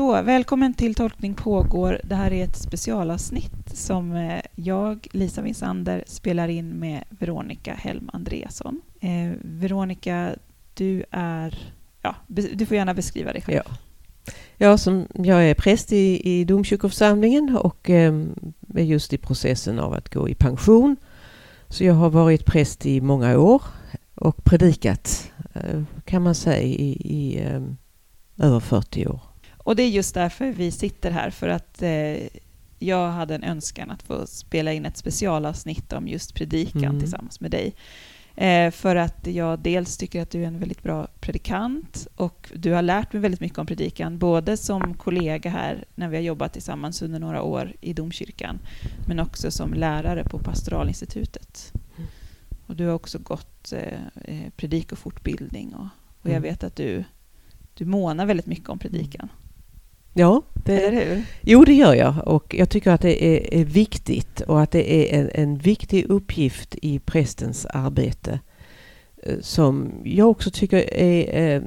Så, välkommen till Tolkning pågår. Det här är ett specialavsnitt som eh, jag, Lisa Winsander, spelar in med Veronica Helm Andreasson. Eh, Veronica, du är... Ja, du får gärna beskriva dig själv. Ja. Ja, som, jag är präst i, i domkyrkoförsamlingen och eh, är just i processen av att gå i pension. Så jag har varit präst i många år och predikat, eh, kan man säga, i, i eh, över 40 år. Och det är just därför vi sitter här, för att eh, jag hade en önskan att få spela in ett specialavsnitt om just predikan mm. tillsammans med dig. Eh, för att jag dels tycker att du är en väldigt bra predikant och du har lärt mig väldigt mycket om predikan, både som kollega här när vi har jobbat tillsammans under några år i domkyrkan, men också som lärare på pastoralinstitutet. Mm. Och du har också gått eh, eh predik och fortbildning och, och jag mm. vet att du, du månar väldigt mycket om predikan. Ja, det, Eller hur? Jo, det gör jag. Och jag tycker att det är, är viktigt och att det är en, en, viktig uppgift i prästens arbete eh, som jag också tycker är eh,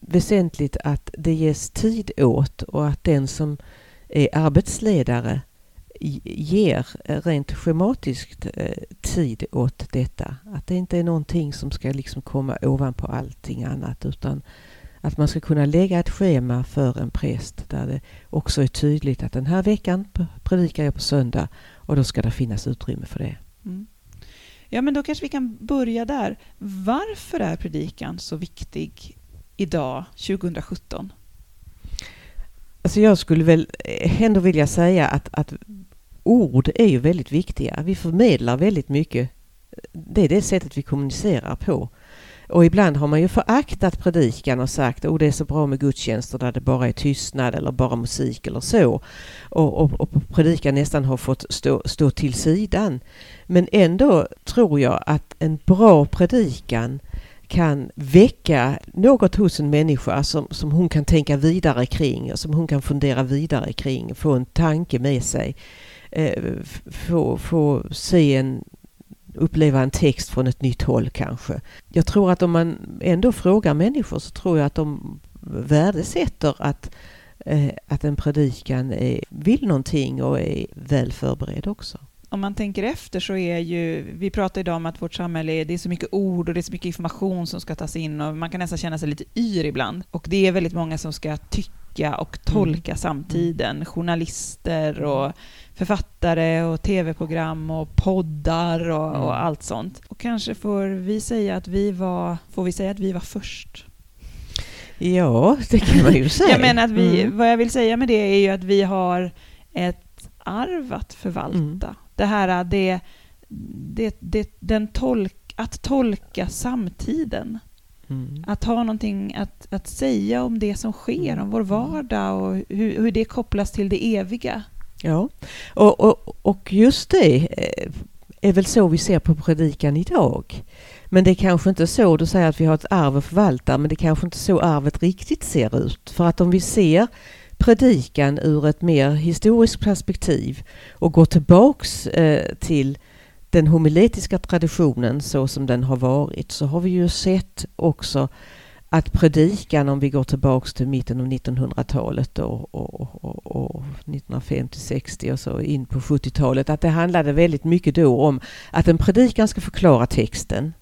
väsentligt att det ges tid åt och att den som är arbetsledare ger rent schematiskt eh, tid åt detta. Att det inte är någonting som ska liksom komma ovanpå allting annat utan att man ska kunna lägga ett schema för en präst där det också är tydligt att den här veckan predikar jag på söndag och då ska det finnas utrymme för det. Mm. Ja, men då kanske vi kan börja där. Varför är predikan så viktig idag, 2017? Alltså jag skulle väl ändå vilja säga att, att ord är ju väldigt viktiga. Vi förmedlar väldigt mycket. Det är det sättet vi kommunicerar på. Och ibland har man ju föraktat predikan och sagt att oh, det är så bra med gudstjänster där det bara är tystnad eller bara musik eller så. Och, och, och predikan nästan har fått stå, stå till sidan. Men ändå tror jag att en bra predikan kan väcka något hos en människa som, som hon kan tänka vidare kring, som hon kan fundera vidare kring, få en tanke med sig, eh, få, få se en uppleva en text från ett nytt håll kanske. Jag tror att om man ändå frågar människor så tror jag att de värdesätter att, eh, att en predikan är, vill någonting och är väl förberedd också. Om man tänker efter så är ju, vi pratar idag om att vårt samhälle är, det är så mycket ord och det är så mycket information som ska tas in och man kan nästan känna sig lite yr ibland. Och det är väldigt många som ska tycka och tolka mm. samtiden. Journalister och författare och tv-program och poddar och, mm. och, allt sånt. Och kanske får vi säga att vi var, får vi säga att vi var först? Ja, det kan man ju säga. jag menar att vi, mm. vad jag vill säga med det är ju att vi har ett arv att förvalta. Mm. Det här, det, det, det, den tolk, att tolka samtiden. Mm. Att ha någonting att, att säga om det som sker, om vår mm. vardag och hur, hur det kopplas till det eviga. Ja, och, och, och just det eh, är väl så vi ser på predikan idag. Men det är kanske inte så, du säger att vi har ett arv att förvalta, men det är kanske inte så arvet riktigt ser ut. För att om vi ser predikan ur ett mer historiskt perspektiv och går tillbaks eh, till den homiletiska traditionen så som den har varit så har vi ju sett också att predikan, om vi går tillbaks till mitten av 1900-talet och, och, och, och 1950-60 och så in på 70-talet, att det handlade väldigt mycket då om att en predikan ska förklara texten.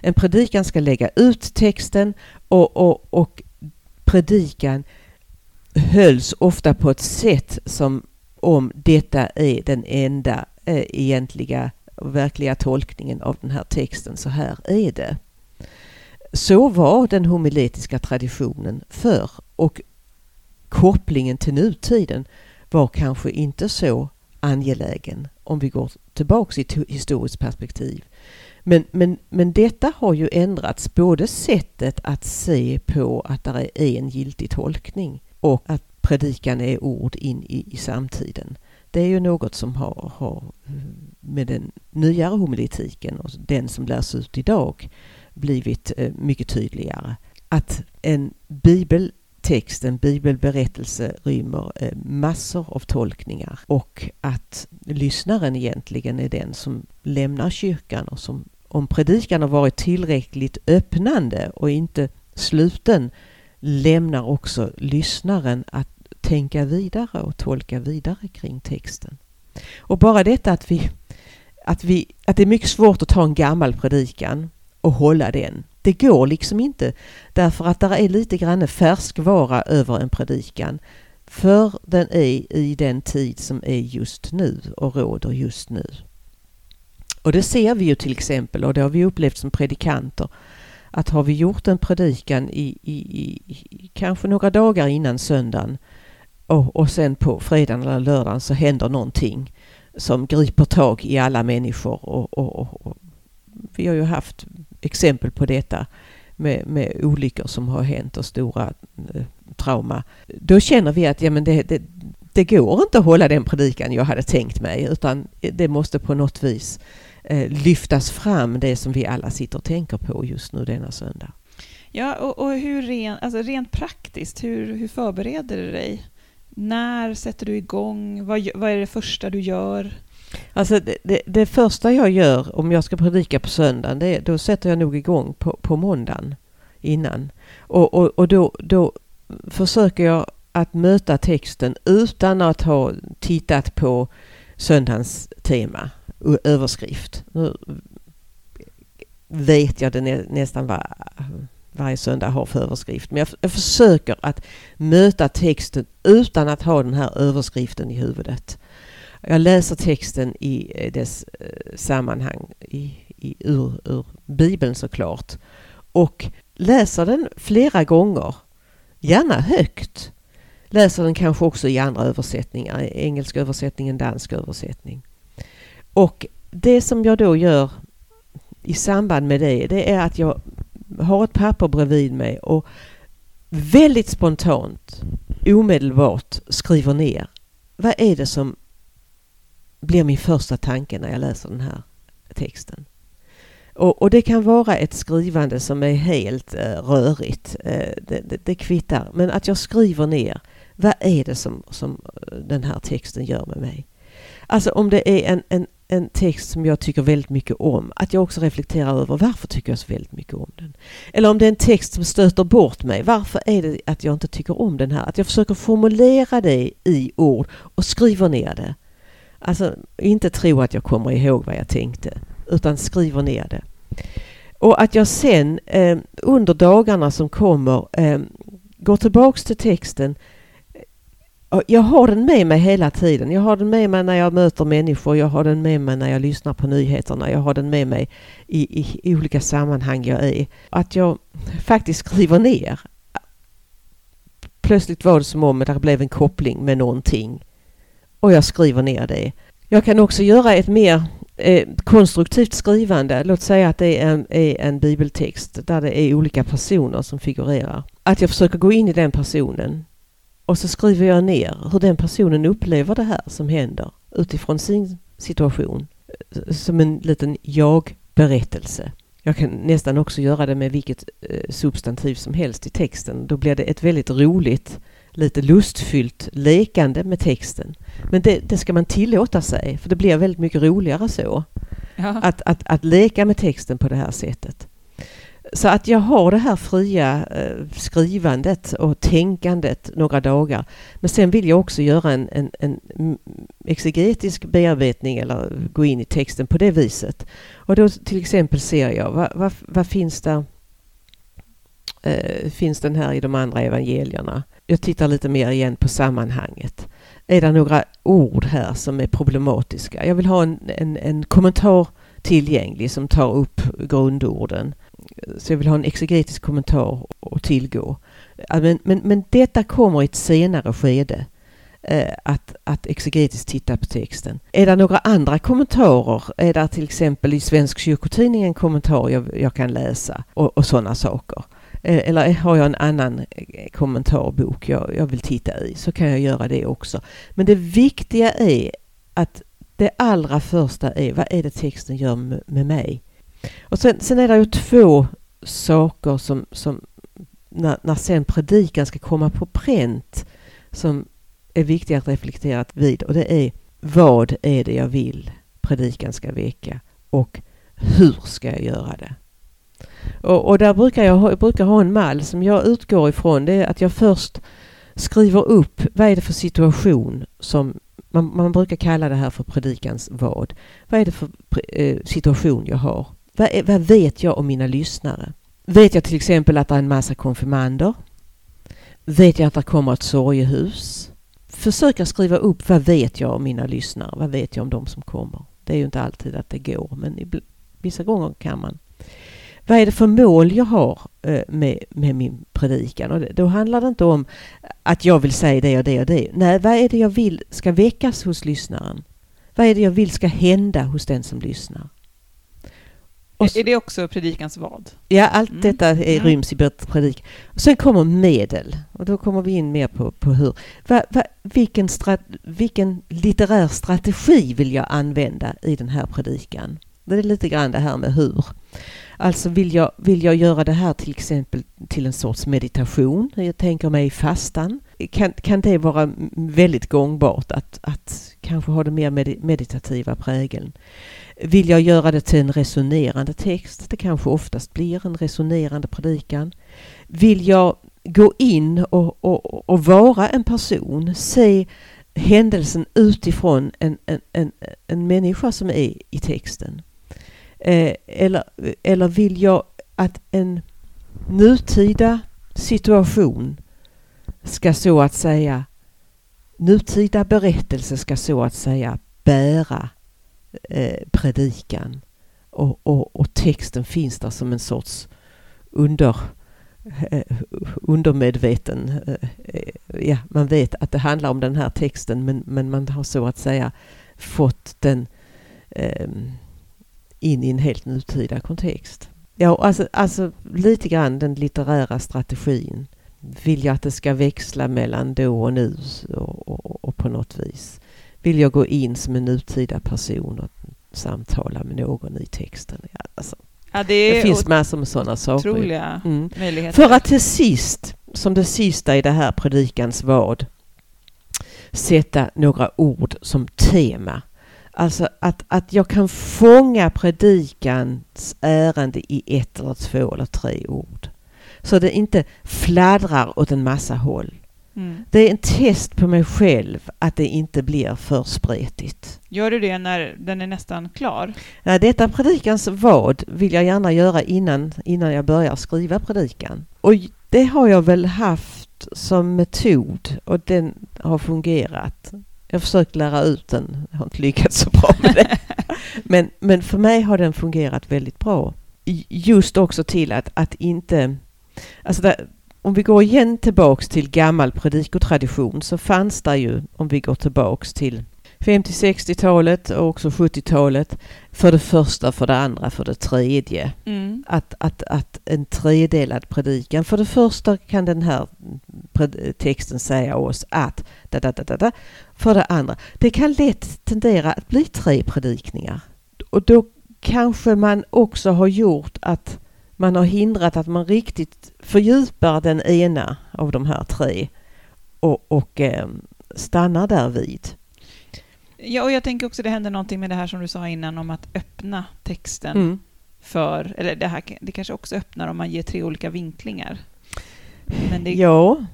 En predikan ska lägga ut texten och, och, och predikan hölls ofta på ett sätt som om detta är den enda eh, egentliga verkliga tolkningen av den här texten. Så här är det. Så var den homiletiska traditionen förr och kopplingen till nutiden var kanske inte så angelägen om vi går tillbaks i ett historiskt perspektiv. Men, men, men detta har ju ändrats, både sättet att se på att det är en giltig tolkning och att predikan är ord in i, i samtiden. Det är ju något som har, har eh, med den nyare homiletiken och den som lärs ut idag blivit eh, mycket tydligare. Att en bibeltext, en bibelberättelse rymmer eh, massor av tolkningar och att lyssnaren egentligen är den som lämnar kyrkan och som om predikan har varit tillräckligt öppnande och inte sluten lämnar också lyssnaren att tänka vidare och tolka vidare kring texten. Och bara detta att vi, att vi, att det är mycket svårt att ta en gammal predikan och hålla den. Det går liksom inte därför att det är lite grann färskvara över en predikan. För den är i den tid som är just nu och råder just nu. Och det ser vi ju till exempel och det har vi upplevt som predikanter. Att har vi gjort en predikan i, i, i kanske några dagar innan söndagen och, och sen på fredagen eller lördagen så händer någonting som griper tag i alla människor. Och, och, och vi har ju haft exempel på detta med, med olyckor som har hänt och stora eh, trauma. Då känner vi att ja, men det, det, det går inte att hålla den predikan jag hade tänkt mig utan det måste på något vis eh, lyftas fram det som vi alla sitter och tänker på just nu denna söndag. Ja, och, och hur ren, alltså rent praktiskt, hur, hur förbereder du dig? När sätter du igång? Vad, vad är det första du gör? Alltså det, det, det, första jag gör om jag ska predika på söndagen, det, då sätter jag nog igång på, på måndagen innan. Och, och, och då, då försöker jag att möta texten utan att ha tittat på söndagens tema, överskrift. Nu vet jag det nä, nästan vad varje söndag har för överskrift. Men jag, jag försöker att möta texten utan att ha den här överskriften i huvudet. Jag läser texten i eh, dess eh, sammanhang i, i, ur, ur Bibeln såklart. Och läser den flera gånger, gärna högt. Läser den kanske också i andra översättningar, engelsk översättning, en dansk översättning. Och det som jag då gör i samband med det, det är att jag har ett papper bredvid mig och väldigt spontant, omedelbart skriver ner vad är det som blir min första tanke när jag läser den här texten. Och, och det kan vara ett skrivande som är helt eh, rörigt. Eh, det, det, det kvittar. Men att jag skriver ner vad är det som, som eh, den här texten gör med mig. Alltså om det är en, en, en text som jag tycker väldigt mycket om, att jag också reflekterar över varför tycker jag så väldigt mycket om den. Eller om det är en text som stöter bort mig, varför är det att jag inte tycker om den här? Att jag försöker formulera det i ord och skriver ner det. Alltså inte tro att jag kommer ihåg vad jag tänkte, utan skriver ner det. Och att jag sen eh, under dagarna som kommer eh, går tillbaks till texten. Jag har den med mig hela tiden. Jag har den med mig när jag möter människor. Jag har den med mig när jag lyssnar på nyheterna. Jag har den med mig i, i, i olika sammanhang jag är. Att jag faktiskt skriver ner. Plötsligt var det som om det blev en koppling med någonting och jag skriver ner det. Jag kan också göra ett mer eh, konstruktivt skrivande. Låt säga att det är en, är en bibeltext där det är olika personer som figurerar. Att jag försöker gå in i den personen och så skriver jag ner hur den personen upplever det här som händer utifrån sin situation. Eh, som en liten jag-berättelse. Jag kan nästan också göra det med vilket eh, substantiv som helst i texten. Då blir det ett väldigt roligt lite lustfyllt lekande med texten. Men det, det, ska man tillåta sig, för det blir väldigt mycket roligare så. Ja. Att, att, att leka med texten på det här sättet. Så att jag har det här fria eh, skrivandet och tänkandet några dagar. Men sen vill jag också göra en, en, en exegetisk bearbetning eller gå in i texten på det viset. Och då till exempel ser jag vad, vad, vad finns där eh, finns den här i de andra evangelierna? Jag tittar lite mer igen på sammanhanget. Är det några ord här som är problematiska? Jag vill ha en, en, en kommentar tillgänglig som tar upp grundorden. Så jag vill ha en exegetisk kommentar att tillgå. Men, men, men detta kommer i ett senare skede. Eh, att, att exegetiskt titta på texten. Är det några andra kommentarer? Är det till exempel i Svensk kyrkotidning en kommentar jag, jag kan läsa? Och, och sådana saker. Eh, eller eh, har jag en annan eh, kommentarbok jag, jag vill titta i så kan jag göra det också. Men det viktiga är att det allra första är vad är det texten gör med mig? Och sen, sen är det ju två saker som, som när, när sen predikan ska komma på pränt som är viktiga att reflektera vid och det är vad är det jag vill predikan ska väcka och hur ska jag göra det? Och, och där brukar jag, ha, brukar ha en mall som jag utgår ifrån. Det är att jag först skriver upp vad är det för situation som man, man brukar kalla det här för predikans vad. Vad är det för eh, situation jag har? Vad, är, vad vet jag om mina lyssnare? Vet jag till exempel att det är en massa konfirmander? Vet jag att det kommer ett sorgehus? Försöka skriva upp vad vet jag om mina lyssnare? Vad vet jag om de som kommer? Det är ju inte alltid att det går, men vissa gånger kan man. Vad är det för mål jag har eh, med, med min predikan? Och då handlar det inte om att jag vill säga det och det och det. Nej, vad är det jag vill ska väckas hos lyssnaren? Vad är det jag vill ska hända hos den som lyssnar? Så, är det också predikans vad? Ja, allt mm. detta är, mm. ryms i predik. sen kommer medel. Och då kommer vi in mer på, på hur. Va, va, vilken, strat, vilken litterär strategi vill jag använda i den här predikan? Det är lite grann det här med hur. Alltså vill jag, vill jag göra det här till exempel till en sorts meditation? Jag tänker mig fastan. Kan, kan det vara väldigt gångbart att, att kanske ha det mer meditativa prägeln? Vill jag göra det till en resonerande text? Det kanske oftast blir en resonerande predikan. Vill jag gå in och, och, och vara en person, se händelsen utifrån en, en, en, en människa som är i texten? Eh, eller, eller vill jag att en nutida situation ska så att säga nutida berättelse ska så att säga bära eh, predikan? Och, och, och, texten finns där som en sorts under, eh, undermedveten... Eh, ja, man vet att det handlar om den här texten men, men man har så att säga fått den eh, in i en helt nutida kontext. Ja, alltså, alltså lite grann den litterära strategin. Vill jag att det ska växla mellan då och nu och, och, och på något vis. Vill jag gå in som en nutida person och samtala med någon i texten. Ja, alltså, ja, det, det finns massor med sådana saker. Mm. möjligheter. För att till sist, som det sista i det här predikans vad, sätta några ord som tema Alltså att, att jag kan fånga predikans ärende i ett eller två eller tre ord. Så det inte fladdrar åt en massa håll. Mm. Det är en test på mig själv att det inte blir för spretigt. Gör du det när den är nästan klar? Nej, detta predikans vad vill jag gärna göra innan, innan jag börjar skriva predikan. Och det har jag väl haft som metod och den har fungerat. Jag har försökt lära ut den. Jag har inte lyckats så bra med det. men, men för mig har den fungerat väldigt bra. Just också till att, att inte... Alltså där, om vi går igen tillbaks till gammal predikotradition så fanns det ju, om vi går tillbaks till 50-60-talet och också 70-talet. För det första, för det andra, för det tredje. Mm. Att, att, att en tredelad predikan. För det första kan den här texten säga oss att da, da, da, da, da. För det andra, det kan lätt tendera att bli tre predikningar. Och då kanske man också har gjort att man har hindrat att man riktigt fördjupar den ena av de här tre och, och eh, stannar där vid. Ja, och jag tänker också det händer någonting med det här som du sa innan om att öppna texten mm. för, eller det här det kanske också öppnar om man ger tre olika vinklingar. Men det... Ja,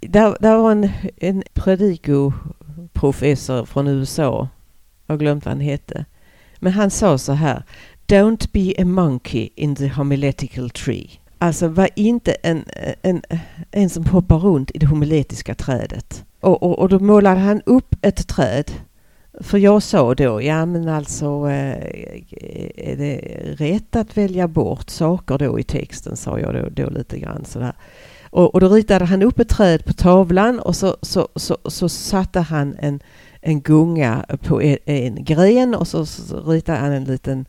där, där var en, en predikoprofessor från USA, jag har glömt vad han hette, men han sa så här Don't be a monkey in the homiletical tree. Alltså var inte en, en, en som hoppar runt i det homiletiska trädet. Och, och, och då målade han upp ett träd för jag sa då, ja men alltså eh, är det rätt att välja bort saker då i texten, sa jag då, då lite grann sådär. Och, och då ritade han upp ett träd på tavlan och så, så, så, så satte han en, en gunga på en, en gren och så, så ritade han en liten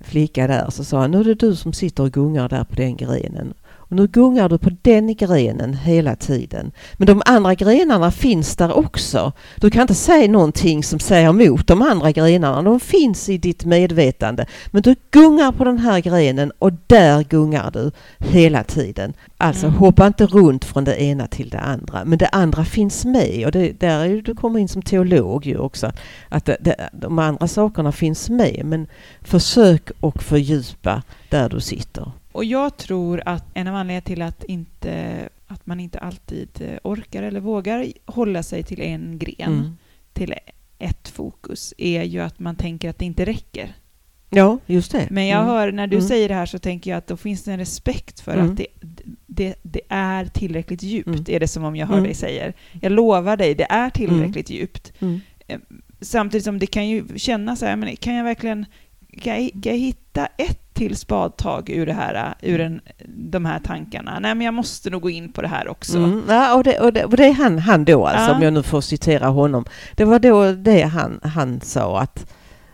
flicka där. Så sa han, nu är det du som sitter och gungar där på den grenen. Och nu gungar du på den grenen hela tiden. Men de andra grenarna finns där också. Du kan inte säga någonting som säger emot de andra grenarna. De finns i ditt medvetande. Men du gungar på den här grenen och där gungar du hela tiden. Alltså mm. hoppa inte runt från det ena till det andra. Men det andra finns med och det, där är du kommer in som teolog ju också. Att det, det, de andra sakerna finns med men försök och fördjupa där du sitter. Och jag tror att en av anledningarna till att inte att man inte alltid eh, orkar eller vågar hålla sig till en gren, Mm. till ett fokus, är ju att man tänker att det inte räcker. Ja, just det. Men jag Mm. hör, när du Mm. säger det här så tänker jag att då finns det en respekt för Mm. att det, det, det är tillräckligt djupt, Mm. är det som om jag hör Mm. dig säga. Jag lovar dig, det är tillräckligt djupt. Mm. Samtidigt som det kan ju kännas så här, men kan jag verkligen jag, kan jag hitta ett till spadtag ur, det här, ur den, de här tankarna? Nej, men jag måste nog gå in på det här också. Mm. Ja, och, det, och, det, och det är han, han då alltså, Ja. om jag nu får citera honom. Det var då det han, han sa att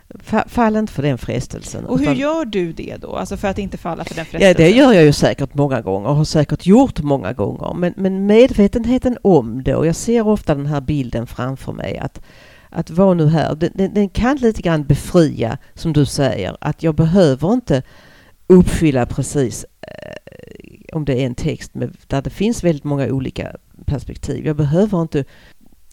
fa- fall inte för den frestelsen. Och hur gör du det då? Alltså för att inte falla för den frestelsen? Ja, det gör jag ju säkert många gånger och har säkert gjort många gånger. Men, men medvetenheten om det, och jag ser ofta den här bilden framför mig, att, att vara nu här, den, den, den kan lite grann befria, som du säger, att jag behöver inte uppfylla precis eh, om det är en text med, där det finns väldigt många olika perspektiv. Jag behöver inte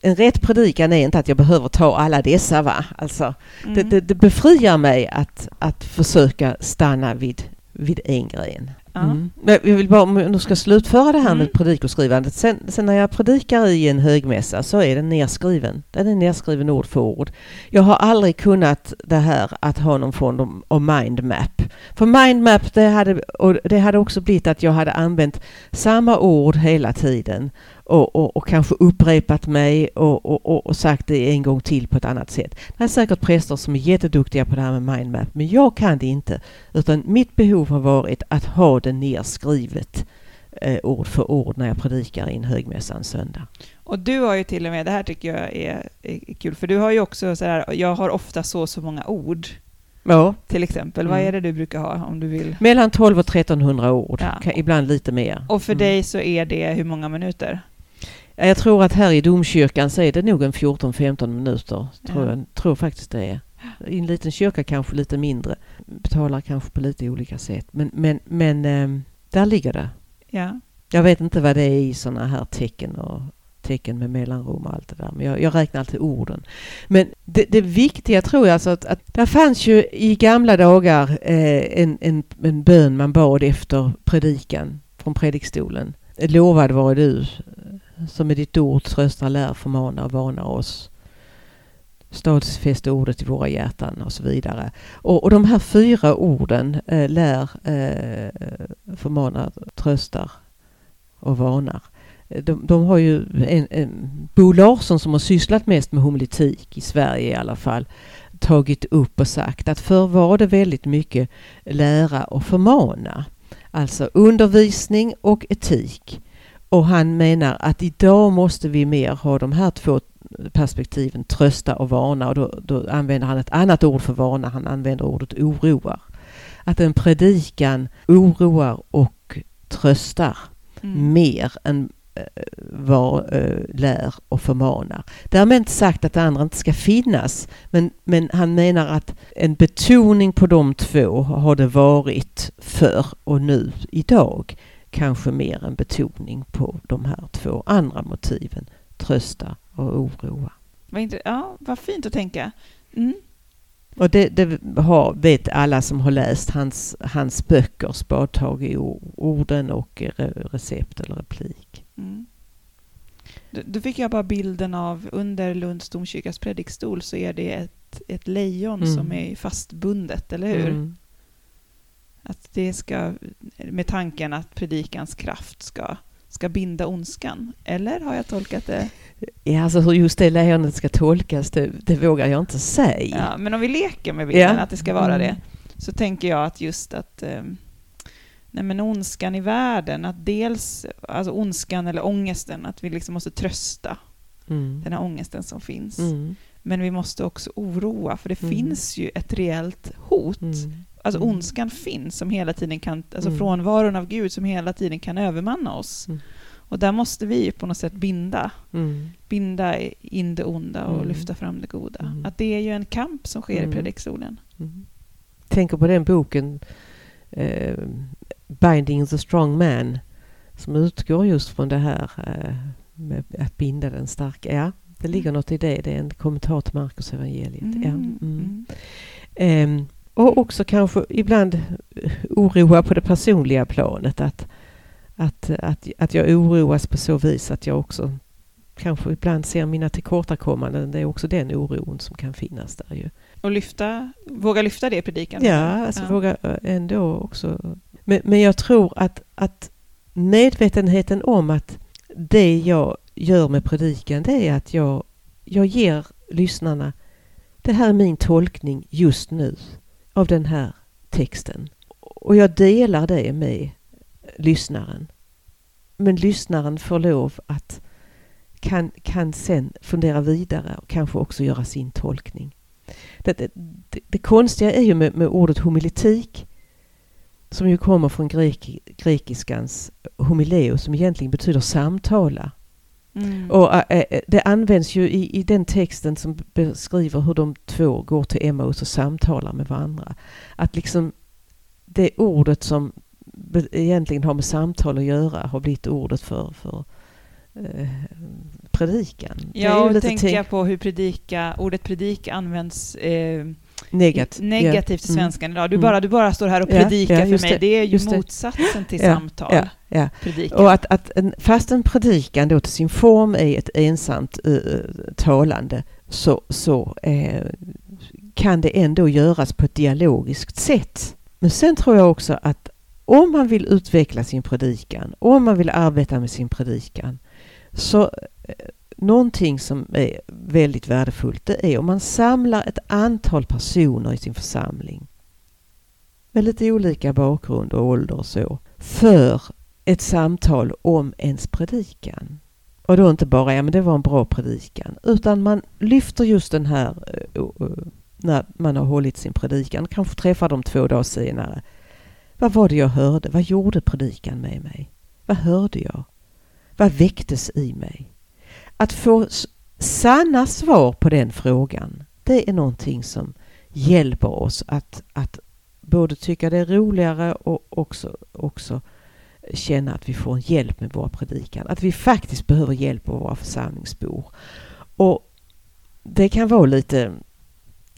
en rätt predikan är inte att jag behöver ta alla dessa va? Alltså, Mm. det, det, det befriar mig att, att försöka stanna vid, vid en gren. Mm. Men jag vill bara, om nu ska slutföra det här Mm. med predikoskrivandet. Sen, sen när jag predikar i en högmässa så är den nerskriven. Den är nerskriven ord för ord. Jag har aldrig kunnat det här att ha någon form av mindmap. För mindmap det hade, och det hade också blivit att jag hade använt samma ord hela tiden och, och, och kanske upprepat mig och, och, sagt det en gång till på ett annat sätt. Det är säkert präster som är jätteduktiga på det här med mindmap men jag kan det inte. Utan mitt behov har varit att ha det nerskrivet eh, ord för ord när jag predikar i en högmässa en söndag. Och du har ju till och med, det här tycker jag är, är kul, för du har ju också så här, jag har ofta så så många ord, Ja, till exempel. Vad Mm. är det du brukar ha om du vill? mellan 12 och 1300 ord. Ja. Ibland lite mer. Och för Mm. dig så är det hur många minuter? Ja, Jag tror att här i domkyrkan så är det nog en 14-15 minuter. Tror Ja. jag tror faktiskt det är. I en liten kyrka kanske lite mindre. Betalar kanske på lite olika sätt. Men, men, men ehm, där ligger det. Ja. Jag vet inte vad det är i sådana här tecken och tecken med mellanrum och allt det där. Men jag, jag räknar alltid orden. Men det, det viktiga tror jag alltså att, att det fanns ju i gamla dagar eh, en, en, en bön man bad efter predikan från predikstolen. Lovad vare du som med ditt ord tröstar, lär, förmanar och varnar oss. Stadfäst ordet i våra hjärtan och så vidare. Och, och de här fyra orden, eh, lär, eh, förmanar, tröstar och varnar. De, de har ju en, en, Bo Larsson som har sysslat mest med homiletik i Sverige i alla fall tagit upp och sagt att förr var det väldigt mycket lära och förmana. Alltså undervisning och etik. Och han menar att idag måste vi mer ha de här två perspektiven, trösta och varna. Och då, då använder han ett annat ord för varna, han använder ordet oroar. Att en predikan oroar och tröstar Mm. mer än eh, var, eh, lär och förmanar. Därmed inte sagt att det andra inte ska finnas, men, men han menar att en betoning på de två har det varit för och nu idag kanske mer en betoning på de här två andra motiven, trösta och oroa. Vad, ja, vad fint att tänka. Mm. Och det, det har, vet alla som har läst hans, hans böcker, Spadtag i orden och re- recept eller replik. Mm. Då fick jag bara bilden av under Lunds domkyrkas predikstol så är det ett, ett lejon Mm. som är fastbundet, eller hur? Mm. Att det ska, med tanken att predikans kraft ska, ska binda ondskan. Eller har jag tolkat det? Ja, alltså hur just det lejonet ska tolkas, det, det vågar jag inte säga. Ja, men om vi leker med bilden Ja. att det ska vara det, Mm. så tänker jag att just att eh, nej men ondskan i världen, att dels alltså ondskan eller ångesten, att vi liksom måste trösta Mm. den här ångesten som finns. Mm. Men vi måste också oroa, för det Mm. finns ju ett reellt hot. Mm. Alltså Mm. ondskan finns som hela tiden kan, alltså Mm. frånvaron av Gud som hela tiden kan övermanna oss. Mm. Och där måste vi på något sätt binda, Mm. binda in det onda och Mm. lyfta fram det goda. Mm. Att det är ju en kamp som sker Mm. i predikstolen. Mm. Tänker på den boken eh, Binding the strong man som utgår just från det här eh, med att binda den starka. Ja, det ligger något i det. Det är en kommentar till Markus evangeliet. Ja. Mm. Och också kanske ibland eh, oroa på det personliga planet att, att, att, att jag oroas på så vis att jag också kanske ibland ser mina tillkortakommanden. Det är också den oron som kan finnas där ju. Och lyfta, våga lyfta det i predikan? Ja, alltså ja. våga ändå också. Men, men jag tror att, att medvetenheten om att det jag gör med predikan det är att jag, jag ger lyssnarna det här är min tolkning just nu av den här texten. Och jag delar det med lyssnaren. Men lyssnaren får lov att kan, kan sen fundera vidare och kanske också göra sin tolkning. Det, det, det, det konstiga är ju med, med, ordet homiletik som ju kommer från grek, grekiskans homileo som egentligen betyder samtala. Mm. Och äh, det används ju i, i den texten som beskriver hur de två går till Emmaus och samtalar med varandra. Att liksom det ordet som egentligen har med samtal att göra har blivit ordet för, för eh, predikan. Ja, och tänker jag på hur predika, ordet predika används eh, Negat. negativt i mm. svenskan idag. Du bara, du bara står här och predikar ja, ja, för mig. Det, det är ju motsatsen till samtal. Ja. Och att, att en, fast en predikan då till sin form är ett ensamt uh, talande så, så uh, kan det ändå göras på ett dialogiskt sätt. Men sen tror jag också att om man vill utveckla sin predikan, om man vill arbeta med sin predikan, så någonting som är väldigt värdefullt det är om man samlar ett antal personer i sin församling med lite olika bakgrund och ålder och så för ett samtal om ens predikan. Och då inte bara, ja men det var en bra predikan, utan man lyfter just den här eh, eh, när man har hållit sin predikan, kanske träffar dem två dagar senare. Vad var det jag hörde? Vad gjorde predikan med mig? Vad hörde jag? Vad väcktes i mig? Att få sanna svar på den frågan, det är någonting som hjälper oss att, att både tycka det är roligare och också, också känna att vi får hjälp med våra predikan. Att vi faktiskt behöver hjälp av våra församlingsbor. Och det kan vara lite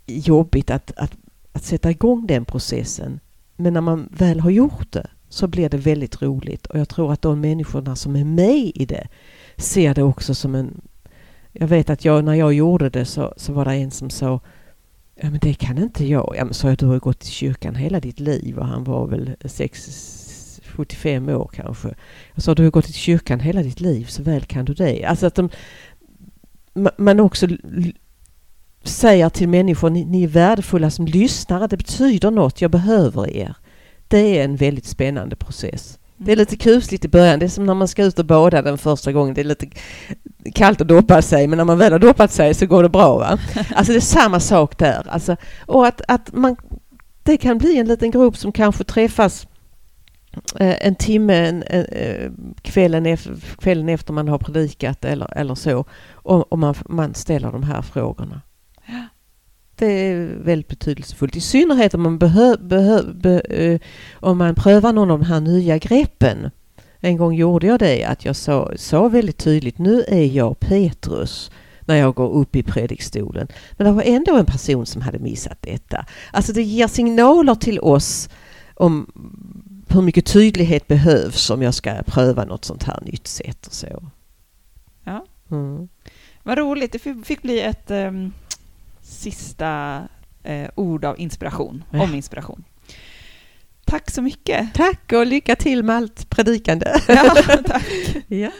jobbigt att, att, att sätta igång den processen. Men när man väl har gjort det så blir det väldigt roligt och jag tror att de människorna som är med i det ser det också som en... Jag vet att jag, när jag gjorde det så, så var det en som sa Ja men det kan inte jag. Ja men sa jag, du har gått i kyrkan hela ditt liv och han var väl 6, 75 år kanske. Jag sa, du har gått i kyrkan hela ditt liv så väl kan du det. Alltså att de, man också säger till människor, ni, ni är värdefulla som lyssnare, det betyder något, jag behöver er. Det är en väldigt spännande process. Det är lite kusligt i början. Det är som när man ska ut och bada den första gången. Det är lite kallt att doppa sig, men när man väl har doppat sig så går det bra. Va? Alltså det är samma sak där. Alltså, och att, att man, det kan bli en liten grupp som kanske träffas eh, en timme en, en, eh, kvällen, efter, kvällen efter man har predikat eller, eller så. Och, och man, man ställer de här frågorna. Det är väldigt betydelsefullt. I synnerhet om man, behö, behö, be, uh, om man prövar någon av de här nya greppen. En gång gjorde jag det, att jag sa, sa väldigt tydligt, nu är jag Petrus när jag går upp i predikstolen. Men det var ändå en person som hade missat detta. Alltså det ger signaler till oss om hur mycket tydlighet behövs om jag ska pröva något sånt här nytt sätt och så. Ja. Mm. Vad roligt, det fick bli ett um sista eh, ord av inspiration, ja. om inspiration. Tack så mycket. Tack och lycka till med allt predikande. Ja, tack. ja.